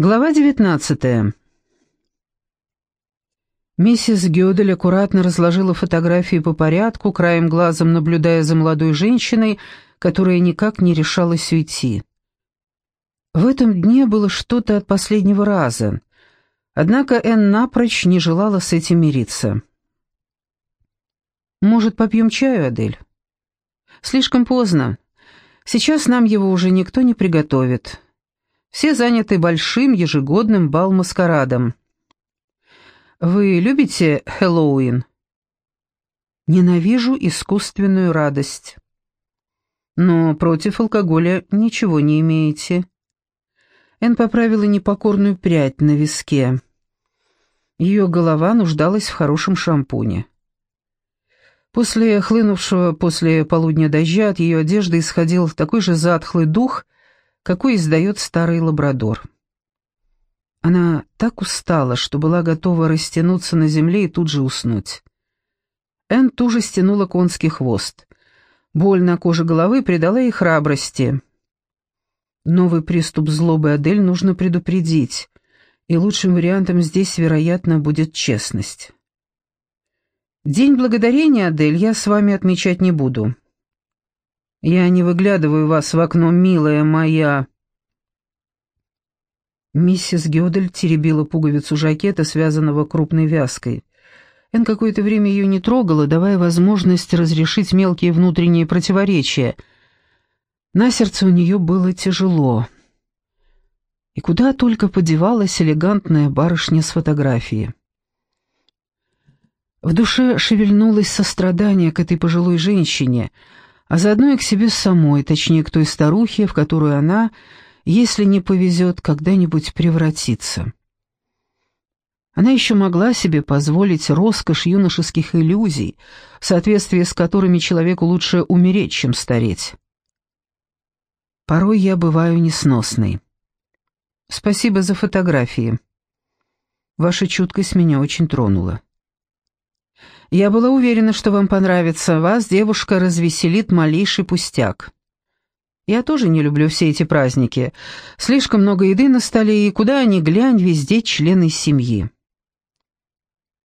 Глава 19. Миссис Гёдель аккуратно разложила фотографии по порядку, краем глазом наблюдая за молодой женщиной, которая никак не решалась уйти. В этом дне было что-то от последнего раза, однако Энн напрочь не желала с этим мириться. «Может, попьем чаю, Адель?» «Слишком поздно. Сейчас нам его уже никто не приготовит». Все заняты большим ежегодным бал-маскарадом. Вы любите Хэллоуин? Ненавижу искусственную радость. Но против алкоголя ничего не имеете. Эн поправила непокорную прядь на виске. Ее голова нуждалась в хорошем шампуне. После хлынувшего после полудня дождя от ее одежды исходил такой же затхлый дух, какой издает старый лабрадор. Она так устала, что была готова растянуться на земле и тут же уснуть. Энн туже стянула конский хвост. Боль на коже головы придала ей храбрости. Новый приступ злобы Адель нужно предупредить, и лучшим вариантом здесь, вероятно, будет честность. День благодарения, Адель, я с вами отмечать не буду. Я не выглядываю вас в окно, милая моя». Миссис Гёдель теребила пуговицу жакета, связанного крупной вязкой. Эн какое-то время ее не трогала, давая возможность разрешить мелкие внутренние противоречия. На сердце у нее было тяжело. И куда только подевалась элегантная барышня с фотографии. В душе шевельнулось сострадание к этой пожилой женщине — а заодно и к себе самой, точнее, к той старухе, в которую она, если не повезет, когда-нибудь превратится. Она еще могла себе позволить роскошь юношеских иллюзий, в соответствии с которыми человеку лучше умереть, чем стареть. Порой я бываю несносной. Спасибо за фотографии. Ваша чуткость меня очень тронула. Я была уверена, что вам понравится. Вас, девушка, развеселит малейший пустяк. Я тоже не люблю все эти праздники. Слишком много еды на столе, и куда ни глянь, везде члены семьи.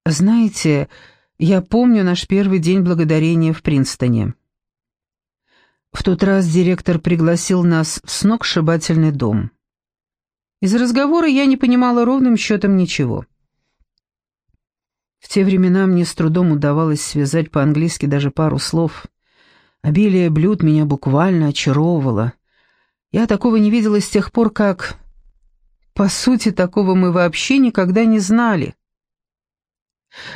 Знаете, я помню наш первый день благодарения в Принстоне. В тот раз директор пригласил нас в сногсшибательный дом. Из разговора я не понимала ровным счетом ничего. В те времена мне с трудом удавалось связать по-английски даже пару слов. Обилие блюд меня буквально очаровывало. Я такого не видела с тех пор, как... По сути, такого мы вообще никогда не знали.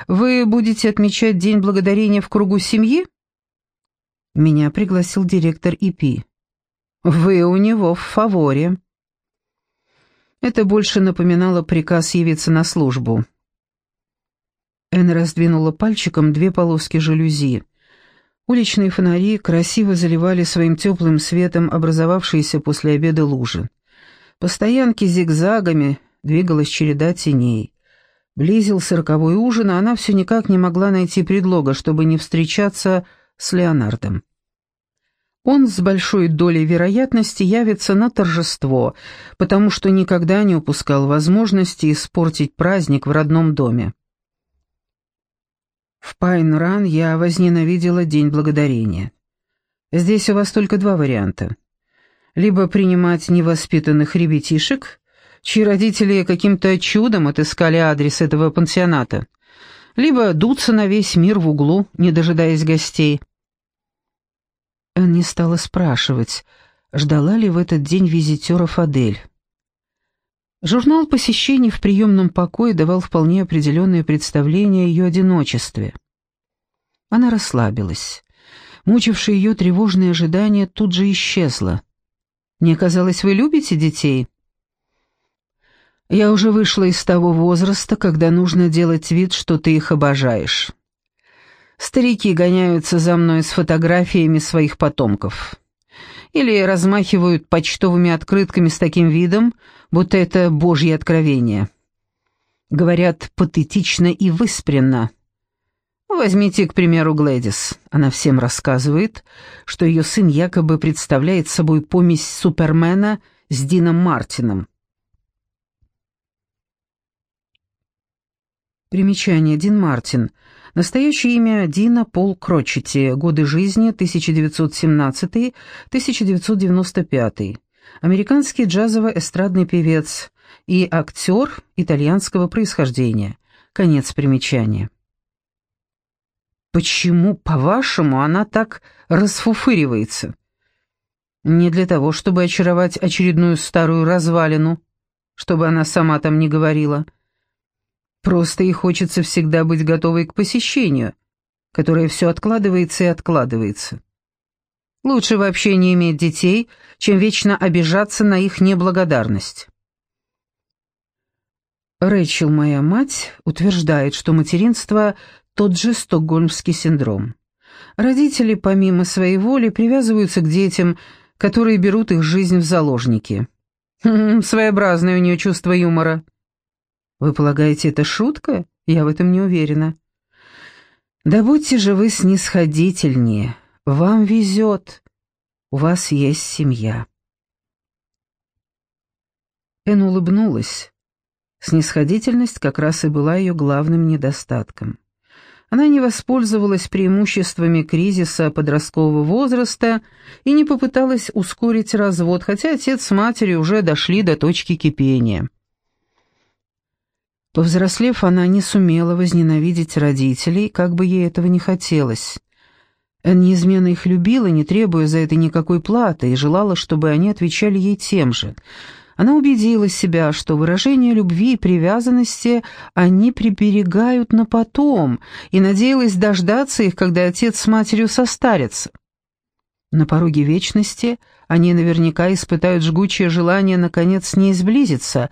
«Вы будете отмечать День Благодарения в кругу семьи?» Меня пригласил директор ИПИ. «Вы у него в фаворе». Это больше напоминало приказ явиться на службу. Энн раздвинула пальчиком две полоски жалюзи. Уличные фонари красиво заливали своим теплым светом образовавшиеся после обеда лужи. По стоянке зигзагами двигалась череда теней. Близился роковой ужин, а она все никак не могла найти предлога, чтобы не встречаться с Леонардом. Он с большой долей вероятности явится на торжество, потому что никогда не упускал возможности испортить праздник в родном доме. В Пайн-Ран я возненавидела День Благодарения. Здесь у вас только два варианта. Либо принимать невоспитанных ребятишек, чьи родители каким-то чудом отыскали адрес этого пансионата, либо дуться на весь мир в углу, не дожидаясь гостей. Энн не стала спрашивать, ждала ли в этот день визитеров Адель. Журнал посещений в приемном покое давал вполне определенное представление о ее одиночестве. Она расслабилась. Мучившее ее тревожное ожидание тут же исчезло. «Мне казалось, вы любите детей?» «Я уже вышла из того возраста, когда нужно делать вид, что ты их обожаешь. Старики гоняются за мной с фотографиями своих потомков» или размахивают почтовыми открытками с таким видом, будто это божье откровение. Говорят патетично и выспренно. Возьмите, к примеру, Глэдис. Она всем рассказывает, что ее сын якобы представляет собой помесь Супермена с Дином Мартином. Примечание. Дин Мартин – Настоящее имя Дина Пол Крочетти. Годы жизни 1917-1995. Американский джазово-эстрадный певец и актер итальянского происхождения. Конец примечания. Почему, по-вашему, она так расфуфыривается? Не для того, чтобы очаровать очередную старую развалину, чтобы она сама там не говорила. Просто ей хочется всегда быть готовой к посещению, которое все откладывается и откладывается. Лучше вообще не иметь детей, чем вечно обижаться на их неблагодарность. Рэйчел, моя мать, утверждает, что материнство – тот же стокгольмский синдром. Родители, помимо своей воли, привязываются к детям, которые берут их жизнь в заложники. Своеобразное у нее чувство юмора. Вы полагаете, это шутка? Я в этом не уверена. Да будьте же вы снисходительнее. Вам везет. У вас есть семья. Эн улыбнулась. Снисходительность как раз и была ее главным недостатком. Она не воспользовалась преимуществами кризиса подросткового возраста и не попыталась ускорить развод, хотя отец с матерью уже дошли до точки кипения. Повзрослев, она не сумела возненавидеть родителей, как бы ей этого не хотелось. Эн неизменно их любила, не требуя за это никакой платы, и желала, чтобы они отвечали ей тем же — она убедила себя, что выражение любви и привязанности они приберегают на потом, и надеялась дождаться их, когда отец с матерью состарятся. На пороге вечности они наверняка испытают жгучее желание наконец с ней сблизиться,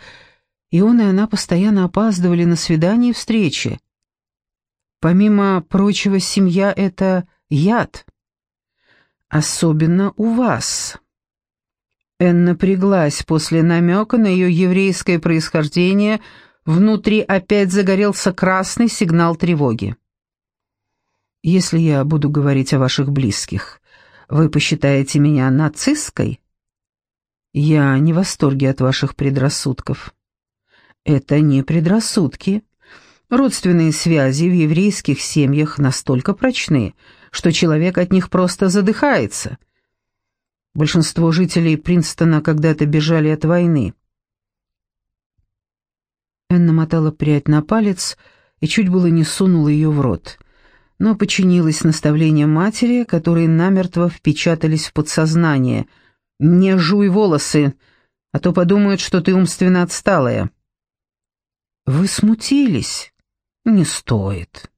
и он и она постоянно опаздывали на свидания и встречи. Помимо прочего, семья — это яд. Особенно у вас. Эн напряглась после намека на ее еврейское происхождение, внутри опять загорелся красный сигнал тревоги. «Если я буду говорить о ваших близких, вы посчитаете меня нацисткой?» «Я не в восторге от ваших предрассудков». «Это не предрассудки. Родственные связи в еврейских семьях настолько прочны, что человек от них просто задыхается». Большинство жителей Принстона когда-то бежали от войны. Энна мотала прядь на палец и чуть было не сунула ее в рот, но подчинилась наставлениям матери, которые намертво впечатались в подсознание. «Не жуй волосы, а то подумают, что ты умственно отсталая». «Вы смутились?» «Не стоит».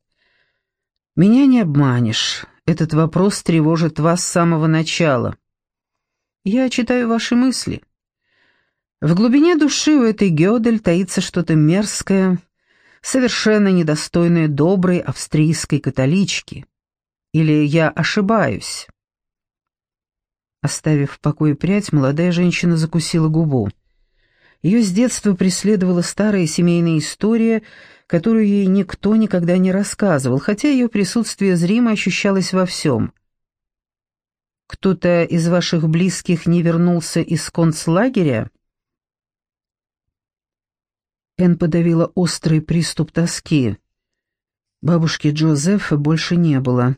«Меня не обманешь. Этот вопрос тревожит вас с самого начала». Я читаю ваши мысли. В глубине души у этой Гёдель таится что-то мерзкое, совершенно недостойное доброй австрийской католички. Или я ошибаюсь?» Оставив в покое прядь, молодая женщина закусила губу. Ее с детства преследовала старая семейная история, которую ей никто никогда не рассказывал, хотя ее присутствие зримо ощущалось во всем — кто-то из ваших близких не вернулся из концлагеря?» Эн подавила острый приступ тоски. Бабушки Джозефа больше не было,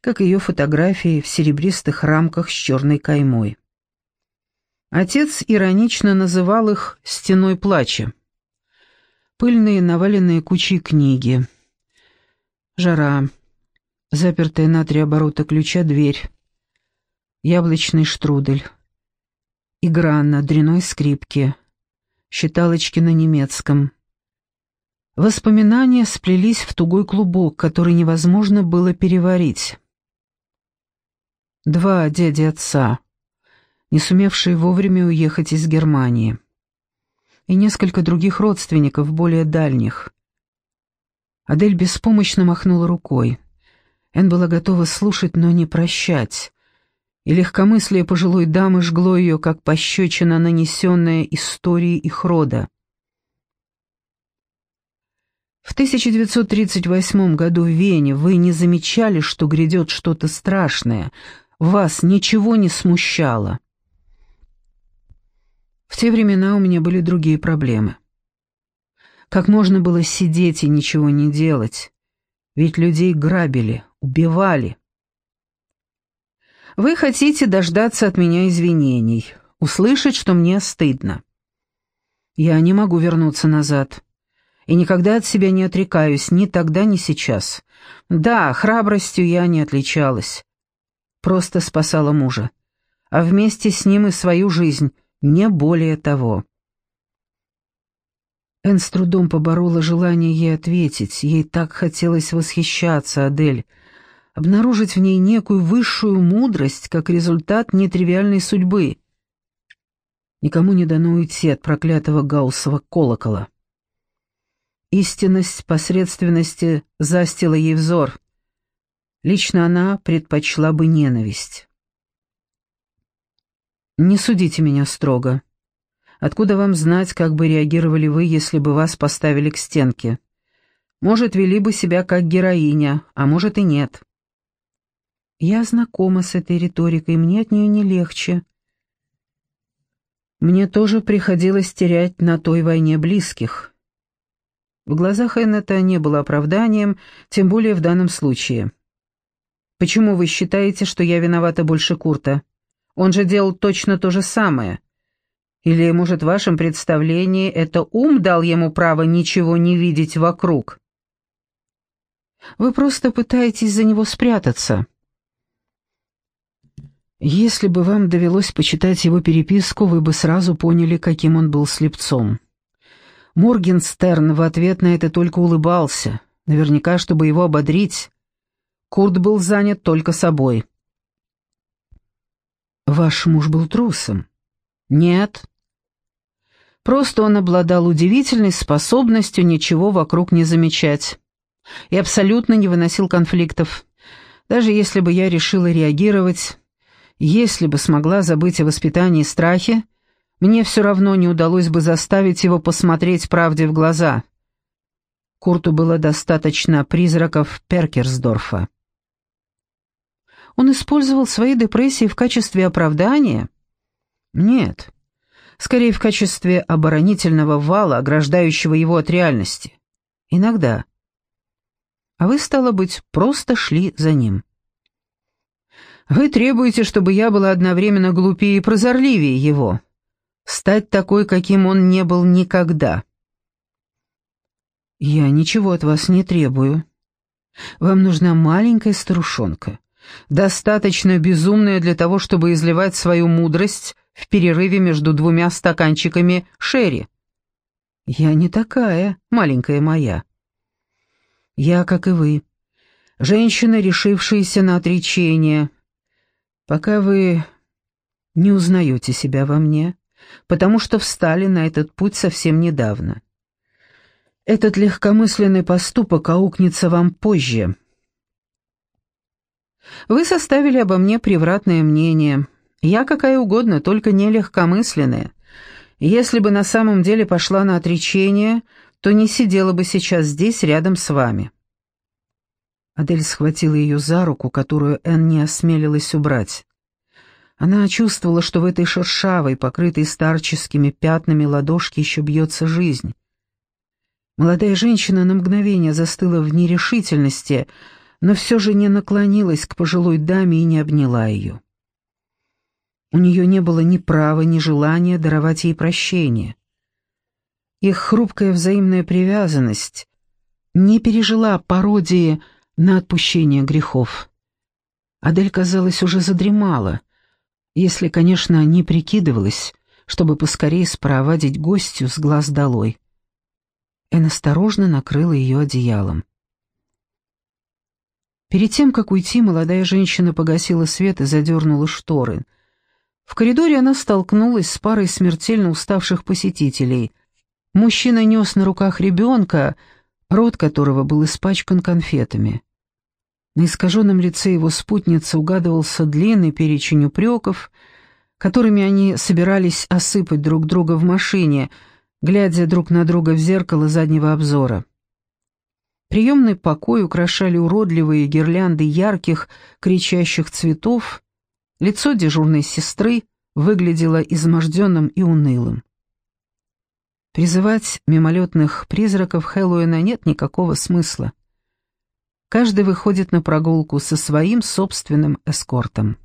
как ее фотографии в серебристых рамках с черной каймой. Отец иронично называл их «стеной плача». Пыльные, наваленные кучей книги. Жара. Запертая на три оборота ключа дверь яблочный штрудель, игра на дряной скрипке, считалочки на немецком. Воспоминания сплелись в тугой клубок, который невозможно было переварить. Два дяди отца, не сумевшие вовремя уехать из Германии, и несколько других родственников, более дальних. Адель беспомощно махнула рукой. Эн была готова слушать, но не прощать и легкомыслие пожилой дамы жгло ее, как пощечина, нанесенная историей их рода. В 1938 году в Вене вы не замечали, что грядет что-то страшное, вас ничего не смущало. В те времена у меня были другие проблемы. Как можно было сидеть и ничего не делать? Ведь людей грабили, убивали. Вы хотите дождаться от меня извинений, услышать, что мне стыдно. Я не могу вернуться назад. И никогда от себя не отрекаюсь, ни тогда, ни сейчас. Да, храбростью я не отличалась. Просто спасала мужа. А вместе с ним и свою жизнь, не более того. Энн с трудом поборола желание ей ответить. Ей так хотелось восхищаться Адель, обнаружить в ней некую высшую мудрость, как результат нетривиальной судьбы. Никому не дано уйти от проклятого гауссова колокола. Истинность посредственности застила ей взор. Лично она предпочла бы ненависть. «Не судите меня строго. Откуда вам знать, как бы реагировали вы, если бы вас поставили к стенке? Может, вели бы себя как героиня, а может и нет». «Я знакома с этой риторикой, мне от нее не легче», мне тоже приходилось терять на той войне близких. В глазах Энн не было оправданием, тем более в данном случае. «Почему вы считаете, что я виновата больше Курта? Он же делал точно то же самое. Или, может, в вашем представлении это ум дал ему право ничего не видеть вокруг?» «Вы просто пытаетесь за него спрятаться». Если бы вам довелось почитать его переписку, вы бы сразу поняли, каким он был слепцом. Моргенстерн в ответ на это только улыбался, наверняка, чтобы его ободрить. Курт был занят только собой. «Ваш муж был трусом?» «Нет». Просто он обладал удивительной способностью ничего вокруг не замечать и абсолютно не выносил конфликтов. Даже если бы я решила реагировать, если бы смогла забыть о воспитании и страхе, мне все равно не удалось бы заставить его посмотреть правде в глаза. Курту было достаточно призраков Перкерсдорфа. Он использовал свои депрессии в качестве оправдания? Нет. Скорее, в качестве оборонительного вала, ограждающего его от реальности. Иногда. А вы, стало быть, просто шли за ним. Вы требуете, чтобы я была одновременно глупее и прозорливее его. Стать такой, каким он не был никогда. Я ничего от вас не требую. Вам нужна маленькая старушонка, достаточно безумная для того, чтобы изливать свою мудрость в перерыве между двумя стаканчиками шерри. Я не такая, маленькая моя. Я, как и вы, женщина, решившаяся на отречение, пока вы не узнаете себя во мне, потому что встали на этот путь совсем недавно. Этот легкомысленный поступок аукнется вам позже. Вы составили обо мне превратное мнение. Я какая угодно, только не легкомысленная. Если бы на самом деле пошла на отречение, то не сидела бы сейчас здесь рядом с вами. Адель схватила ее за руку, которую Энн не осмелилась убрать. Она чувствовала, что в этой шершавой, покрытой старческими пятнами ладошке еще бьется жизнь. Молодая женщина на мгновение застыла в нерешительности, но все же не наклонилась к пожилой даме и не обняла ее. У нее не было ни права, ни желания даровать ей прощение. Их хрупкая взаимная привязанность не пережила пародии на отпущение грехов. Адель, казалось, уже задремала, если, конечно, не прикидывалась, чтобы поскорее спровадить гостью с глаз долой. Эн осторожно накрыла ее одеялом. Перед тем, как уйти, молодая женщина погасила свет и задернула шторы. В коридоре она столкнулась с парой смертельно уставших посетителей. Мужчина нес на руках ребенка, рот которого был испачкан конфетами. На искаженном лице его спутницы угадывался длинный перечень упреков, которыми они собирались осыпать друг друга в машине, глядя друг на друга в зеркало заднего обзора. Приемный покой украшали уродливые гирлянды ярких, кричащих цветов, лицо дежурной сестры выглядело изможденным и унылым. Призывать мимолетных призраков Хэллоуина нет никакого смысла. Каждый выходит на прогулку со своим собственным эскортом.